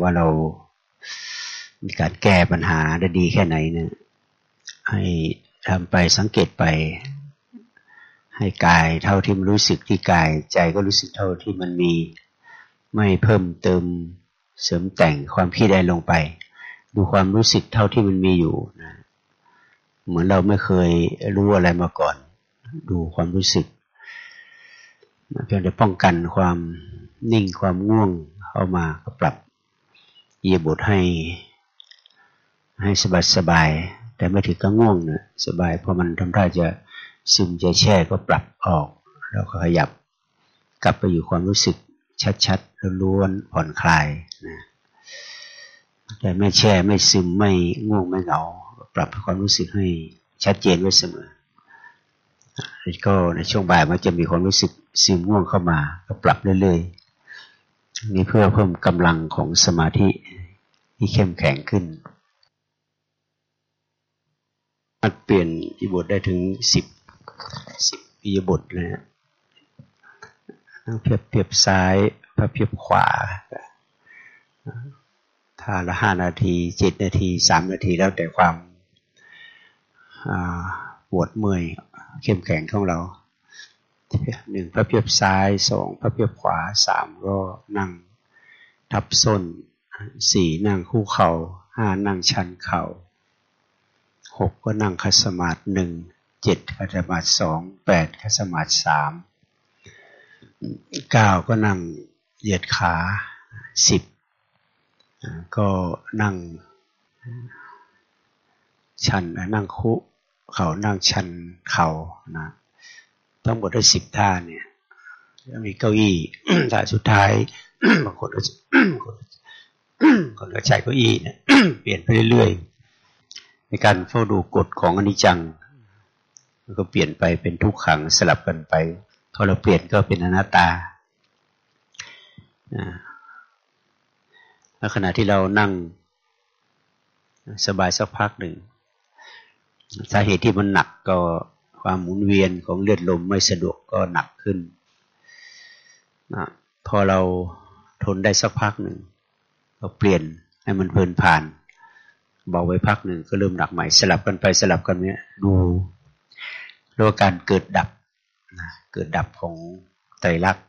ว่าเรามีการแก้ปัญหาได้ดีแค่ไหนเนี่ยให้ทำไปสังเกตไป ให้กายเท่าที่มันรู้สึกที่กาย ใจก็รู้สึกเท่าที่มันมี ไม่เพิ่มเติมเสริมแต่งความคิดใดลงไป ดูความรู้สึกเท่าที่มันมีอยู่นะเหมือนเราไม่เคยรู้อะไรมาก่อน ดูความรู้สึกเพียงแต่ป้องกันความนิ่งความง่วงเข้ามาก็ปรับ ยียบทให้ ให้สบายสบาย แต่ไม่ถึงก็ง่วงนะสบายเพราะมันทำท่าจะซึมจะแช่ก็ปรับออก แล้วก็ขยับกลับไปอยู่ความรู้สึกชัดๆล้วนผ่อนคลายนะแต่ไม่แช่ไม่ซึมไม่ง่วงไม่เหงา ปรับความรู้สึกให้ชัดเจนไว้เสมอก็ในช่วงบ่ายมันจะมีความรู้สึกซึมง่วงเข้ามา ก็ปรับเรื่อยๆ นี่เพื่อเพิ่มกำลังของสมาธิที่เข้มแข็งขึ้นมันเปลี่ยนอิบทได้ถึงสิบสิบอิบทเลยนะเพียบเพียบซ้ายพระเพียบขวาถ้าละห้านาทีเจ็ดนาทีสามนาทีแล้วแต่ความปวดเมื่อยเข้มแข็งของเรา หนึ่งพระเพียบซ้ายสองพระเพียบขวาสามก็นั่งทับส้นสี่นั่งคู่เขา่าห้านั่งชันเขา่าหกก็นั่งคัสมาธิหนึ่งเจ็ดคัสมาธิสองแปดคัสมาธิสามเก้าก็นั่งเหยียดขาสิบก็นั่งชันนั่งคุเขานั่งชันเข่านะ ทั้งหมดได้สิบท่าเนี่ยมีเก้าอี้ท่าสุดท้ายบางคนก็คนก็ใช้เก้าอี้เนี่ยเปลี่ยนไปเรื่อยๆในการเฝ้าดูกฎของอนิจจังมันก็เปลี่ยนไปเป็นทุกขังสลับกันไปพอเราเปลี่ยนก็เป็นอนัตตาแล้วขณะที่เรานั่งสบายสักพักหนึ่งสาเหตุที่มันหนักก็ ความหมุนเวียนของเลือดลมไม่สะดวกก็หนักขึ้นนะพอเราทนได้สักพักหนึ่งก็เปลี่ยนให้มันเพลินผ่านเบาไว้พักหนึ่งก็เริ่มหนักใหม่สลับกันไปสลับกันเนี้ยดูเรื่องการเกิดดับนะเกิดดับของไตรลักษณ์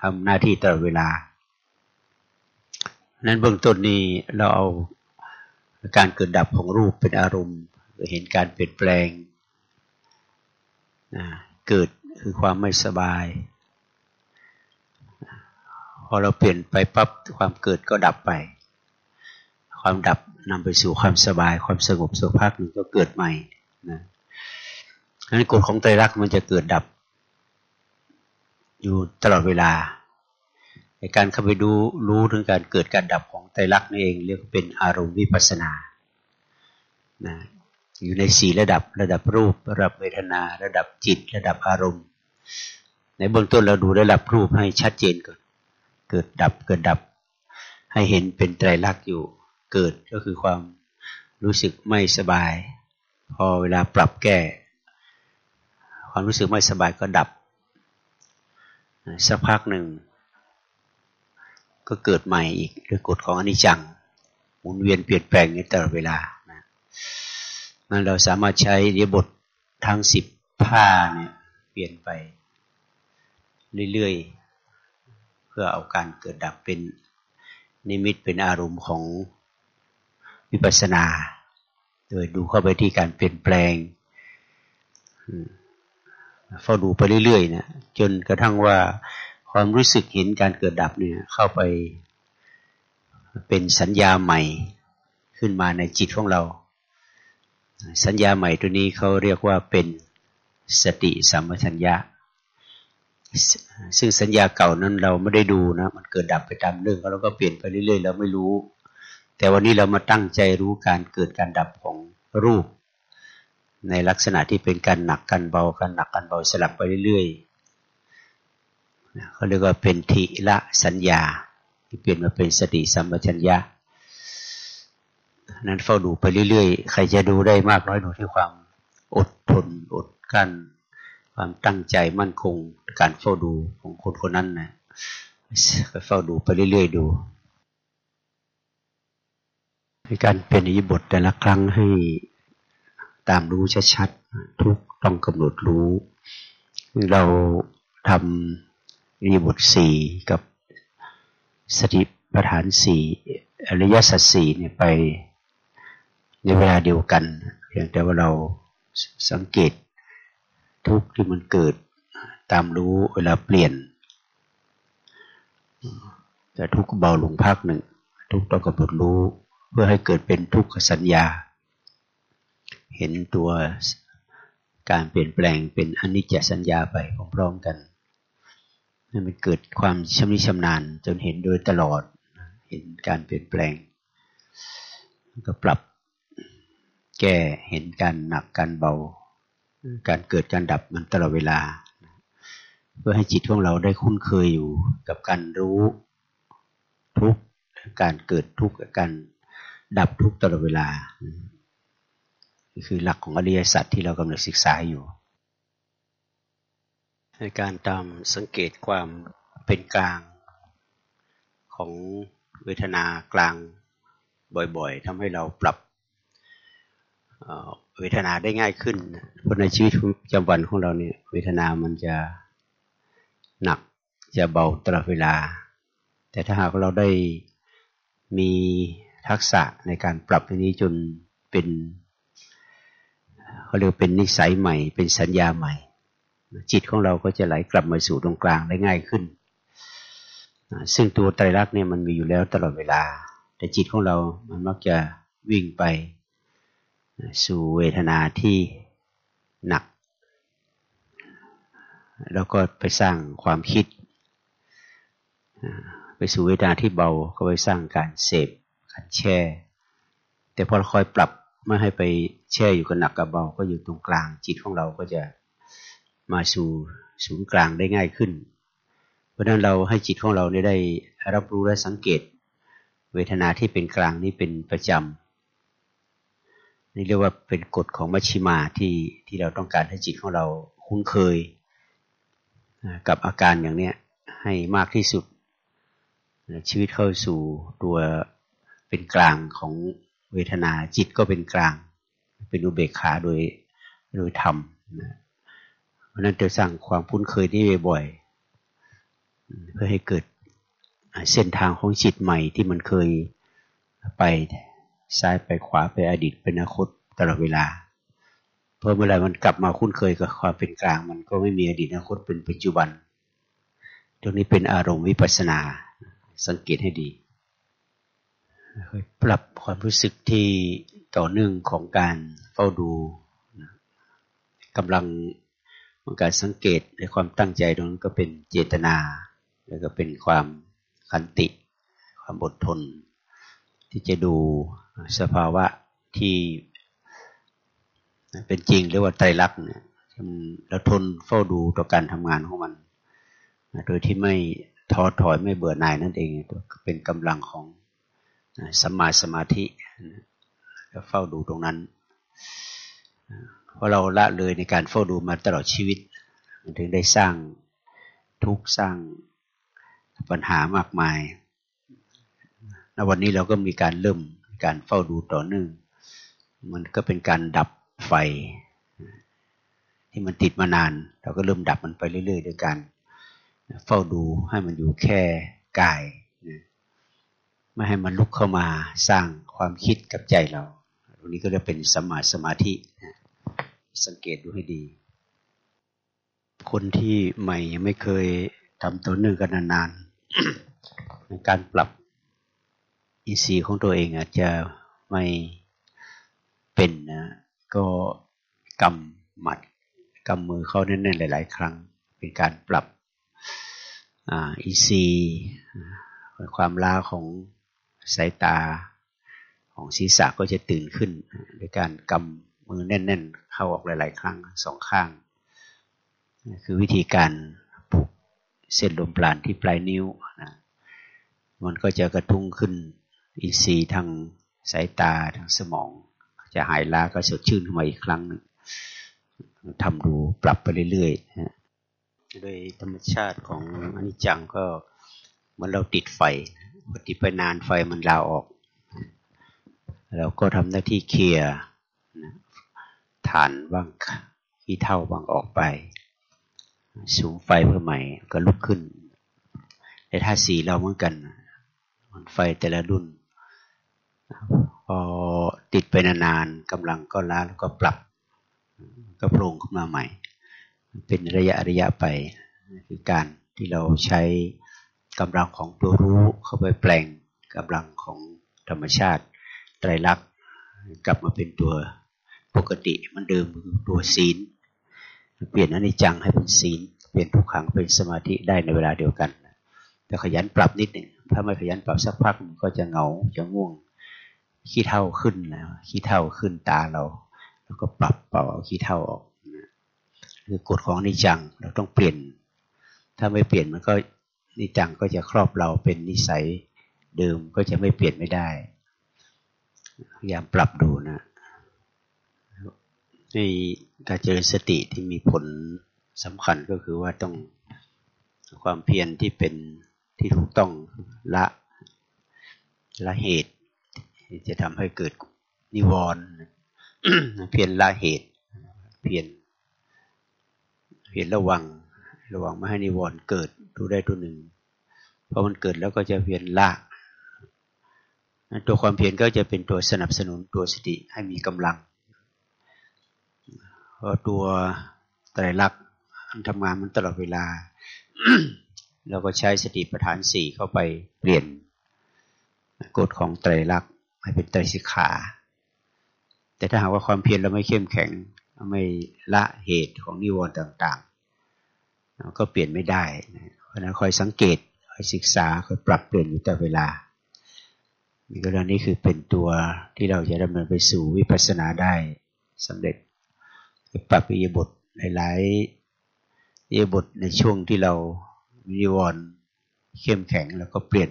ทำหน้าที่ตลอดเวลานั้นเบื้องต้นนี้เราเอาการเกิดดับของรูปเป็นอารมณ์เห็นการเปลี่ยนแปลง นะเกิดคือความไม่สบาย พอเราเปลี่ยนไปปั๊บความเกิดก็ดับไป ความดับนำไปสู่ความสบาย ความสงบสักพักหนึ่งก็เกิดใหม่นะนั้นกฎของไตรลักษณ์มันจะเกิดดับ อยู่ตลอดเวลาในการเข้าไปดูรู้ถึงการเกิดการดับของไตรลักษณ์นี่เองเรียกเป็นอารมณ์วิปัสนานะ อยู่ในสี่ระดับระดับรูป ระดับเวทนา ระดับจิต ระดับอารมณ์ ในเบื้องต้นเราดูระดับรูปให้ชัดเจนก่อนเกิดดับเกิดดับ ให้เห็นเป็นไตรลักษณ์อยู่ เกิดก็คือความรู้สึกไม่สบาย พอเวลาปรับแก้ ความรู้สึกไม่สบายก็ดับ สักพักหนึ่ง ก็เกิดใหม่อีกด้วยกฎของอนิจจังหมุนเวียนเปลี่ยนแปลงในตลอดเวลา มันเราสามารถใช้เรียบททั้งสิบผ้าเนี่ยเปลี่ยนไปเรื่อยๆ เพื่อเอาการเกิดดับเป็นนิมิตเป็นอารมณ์ของวิปัสสนา โดยดูเข้าไปที่การเปลี่ยนแปลงเฝ้าดูไปเรื่อยๆนะจนกระทั่งว่าความรู้สึกเห็นการเกิดดับเนี่ยเข้าไปเป็นสัญญาใหม่ขึ้นมาในจิตของเรา สัญญาใหม่ตัวนี้เขาเรียกว่าเป็นสติสัมปชัญญะ ซึ่งสัญญาเก่านั้นเราไม่ได้ดูนะ มันเกิดดับไปตามเรื่องแล้วก็เปลี่ยนไปเรื่อยๆเราไม่รู้ แต่วันนี้เรามาตั้งใจรู้การเกิดการดับของรูป ในลักษณะที่เป็นการหนักกันเบากันหนักกันเบาสลับไปเรื่อยๆเขาเรียกว่าเป็นทิละสัญญา ที่เปลี่ยนมาเป็นสติสัมปชัญญะ นั้นเฝ้าดูไปเรื่อยๆ ใครจะดูได้มากน้อยดูที่ความอดทนอดกั้นความตั้งใจมั่นคงการเฝ้าดูของคนคนนั้นนะเฝ้าดูไปเรื่อยๆดูในการเป็นอิบทแต่ละครั้งให้ตามรู้ชัดๆทุกต้องกำหนดรู้เราทำอิบทสี่กับสติปัฏฐานสี่อริยสัจสี่เนี่ยไป ในเวลาเดียวกันเพียงแต่ว่าเราสังเกตทุกที่มันเกิดตามรู้เวลาเปลี่ยน แต่ทุกเบาลงภาคหนึ่ง ทุกต้องกำหนดรู้เพื่อให้เกิดเป็นทุกขสัญญา เห็นตัวการเปลี่ยนแปลงเป็นอนิจจสัญญาไปพร้อมๆกันให้มันเกิดความชำนิชำนาญจนเห็นโดยตลอด เห็นการเปลี่ยนแปลงก็ปรับ แก้เห็นการหนักการเบา การเกิดการดับมันตลอดเวลา เพื่อให้จิตของเราได้คุ้นเคยอยู่กับการรู้ทุกการเกิดทุกการดับทุกตลอดเวลาคือหลักของอริยสัจที่เรากำลังศึกษาอยู่ ในการตามสังเกตความเป็นกลางของเวทนากลางบ่อยๆทำให้เราปรับ เวทนาได้ง่ายขึ้นเพราะในชีวิตประจำวันของเราเนี่ย เวทนามันจะหนักจะเบาตลอดเวลา แต่ถ้าหากเราได้มีทักษะในการปรับนี้จนเป็นเขาเรียกเป็นนิสัยใหม่ เป็นสัญญาใหม่ จิตของเราก็จะไหลกลับมาสู่ตรงกลางได้ง่ายขึ้น ซึ่งตัวไตรลักษณ์เนี่ยมันมีอยู่แล้วตลอดเวลา แต่จิตของเรามันมักจะวิ่งไป สู่เวทนาที่หนัก แล้วก็ไปสร้างความคิด ไปสู่เวทนาที่เบาก็ไปสร้างการเสพการแช่ แต่พอเราคอยปรับไม่ให้ไปแช่อยู่กับหนักกับเบาก็อยู่ตรงกลางจิตของเราก็จะมาสู่ศูนย์กลางได้ง่ายขึ้น เพราะนั้นเราให้จิตของเราได้รับรู้และสังเกต เวทนาที่เป็นกลางนี้เป็นประจำ นี่เรียกว่าเป็นกฎของมัชชิมาที่ที่เราต้องการให้จิตของเราคุ้นเคยกับอาการอย่างเนี้ยให้มากที่สุด ชีวิตเข้าสู่ตัวเป็นกลางของเวทนาจิตก็เป็นกลาง เป็นอุเบกขาโดยโดยธรรมนะเพราะนั้นจะสร้างความคุ้นเคยนี้บ่อยๆเพื่อให้เกิดเส้นทางของจิตใหม่ที่มันเคยไป ซ้ายไปขวาไปอดีตเป็นอนาคตตลอดเวลา เพราะเมื่อไรมันกลับมาคุ้นเคยกับความเป็นกลาง มันก็ไม่มีอดีตอนาคตเป็นปัจจุบัน ตรงนี้เป็นอารมณ์วิปัสนา สังเกตให้ดี ปรับความรู้สึกที่ต่อเนื่องของการเฝ้าดูกำลังของการสังเกตในความตั้งใจตรงนั้นก็เป็นเจตนา แล้วก็เป็นความขันติ ความอดทน ที่จะดู สภาวะที่เป็นจริงเรียกว่าไตรลักษณ์เนี่ยเราทนเฝ้าดูต่อการทำงานของมัน โดยที่ไม่ท้อถอยไม่เบื่อหน่ายนั่นเองเป็นกำลังของสมาสมาธิก็เฝ้าดูตรงนั้น เพราะเราละเลยในการเฝ้าดูมาตลอดชีวิต มันถึงได้สร้างทุกสร้างปัญหามากมายแล้ววันนี้เราก็มีการเริ่ม การเฝ้าดูต่อเนื่อง มันก็เป็นการดับไฟ ที่มันติดมานาน เราก็เริ่มดับมันไปเรื่อยๆ ด้วยการเฝ้าดูให้มันอยู่แค่กายไม่ให้มันลุกเข้ามาสร้างความคิดกับใจเราตรงนี้ก็จะเป็นสมาสมาธิสังเกตดูให้ดี คนที่ใหม่ยังไม่เคยทำตัวเนื่องกันนานๆในการปรับ อินทรีย์ของตัวเองอาจจะไม่เป็นนะก็กำหมัดกำมือเข้าแน่นๆหลาย ๆ ครั้ง เป็นการปรับอินทรีย์ความล้าของสายตาของศีรษะก็จะตื่นขึ้นโดยการกำมือแน่น ๆ เข้าออกหลาย ๆ ครั้งสองข้าง คือวิธีการผูกเส้นลมปราณที่ปลายนิ้วนะมันก็จะกระทุ้งขึ้น อินทรีย์ทางสายตาทางสมอง จะหายล้าก็สดชื่นขึ้นมาอีกครั้งหนึ่งทำดูปรับไปเรื่อยๆนะโดยธรรมชาติของอนิจจังก็เหมือนเราติดไฟพอติไปนานไฟมันลาออกแล้วก็ทำหน้าที่เคลียร์ฐานบ้างขี้เท่าบ้างออกไป สูงไฟเพื่อใหม่ก็ลุกขึ้นในท่าสีเราเหมือนกัน มันไฟแต่ละรุ่น พอติดไปนานๆกำลังก็ล้าแล้วก็ปรับ ก็โปร่งขึ้นมาใหม่ เป็นระยะระยะไปคือการที่เราใช้กำลังของตัวรู้เข้าไปแปลงกำลังของธรรมชาติไตรลักษณ์กลับมาเป็นตัวปกติมันเดิมคือตัวศีล เปลี่ยนอนิจจังให้เป็นศีล เปลี่ยนทุกขังเป็นสมาธิได้ในเวลาเดียวกันแต่ขยันปรับนิดหนึ่งถ้าไม่ขยันปรับสักพักมันก็จะเหงาจะง่วง ขี้เท่าขึ้นแล้ว ขี้เท่าขึ้นตาเรา แล้วก็ปรับเป่าเอาขี้เท่าออกคือกฎของนิจังเราต้องเปลี่ยน ถ้าไม่เปลี่ยนมันก็นิจังก็จะครอบเราเป็นนิสัยเดิมก็จะไม่เปลี่ยนไม่ได้พยายามปรับดูนะในการเจริญสติที่มีผลสำคัญก็คือว่าต้องความเพียรที่เป็นที่ถูกต้องละละเหตุ จะทำให้เกิดนิวรณ์เพียรละเหตุ เพียรเพียรระวัง ระวังไม่ให้นิวรณ์เกิดดูได้ตัวหนึ่งพอมันเกิดแล้วก็จะเพียรละตัวความเพียรก็จะเป็นตัวสนับสนุนตัวสติให้มีกำลังเพราะตัวไตรลักษณ์ทำงานมันตลอดเวลาเราก็ใช้สติปัฏฐานสี่เข้าไปเปลี่ยนกฎของไตรลักษณ์ ให้เป็นไตรสิกขา แต่ถ้าหากว่าความเพียรเราไม่เข้มแข็ง ไม่ละเหตุของนิวรณ์ต่างๆ ก็เปลี่ยนไม่ได้เพราะนั้นคอยสังเกตคอยศึกษาคอยปรับเปลี่ยนอยู่ตลอดเวลานี่ก็เรื่องนี้คือเป็นตัวที่เราจะดำเนินไปสู่วิปัสสนาได้สำเร็จปรับอิยบทหลายๆอิยบทในช่วงที่เรามีวรเข้มแข็งแล้วก็เปลี่ยน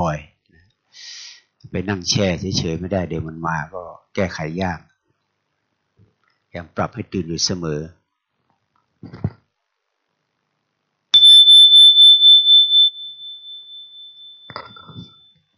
บ่อยๆ ไปนั่งแช่เฉยๆไม่ได้เดี๋ยวมันมาก็แก้ไขยาก อย่างปรับให้ตื่นอยู่เสมอ